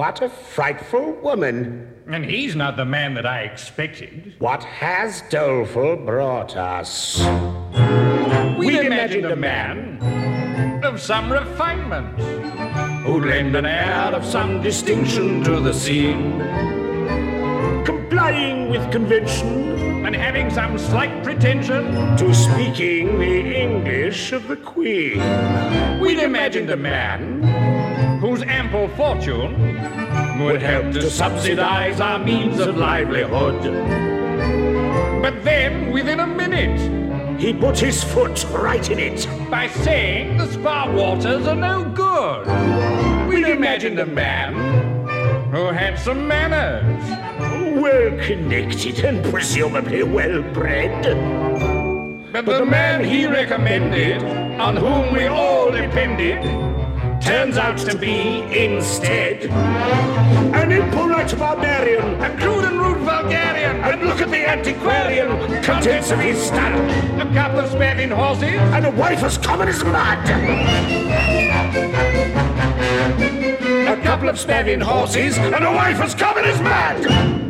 What a frightful woman. And he's not the man that I expected. What has Doleful brought us? We'd, We'd imagined a man of some refinement who'd lend an air of some distinction to the scene. Complying with convention and having some slight pretension to speaking the English of the Queen. We'd imagined a man whose ample fortune would help to subsidize our means of livelihood. But then, within a minute, he put his foot right in it by saying the spa waters are no good. We'd imagined a man who had some manners, well connected and presumably well bred. But, the man he recommended, on whom we all depended, turns out to be, instead, an impolite barbarian, a crude and rude vulgarian, and look at the antiquarian contents of his stall. A couple of spavin horses, and a wife as common as mud. A couple of spavin horses, and a wife as common as mud.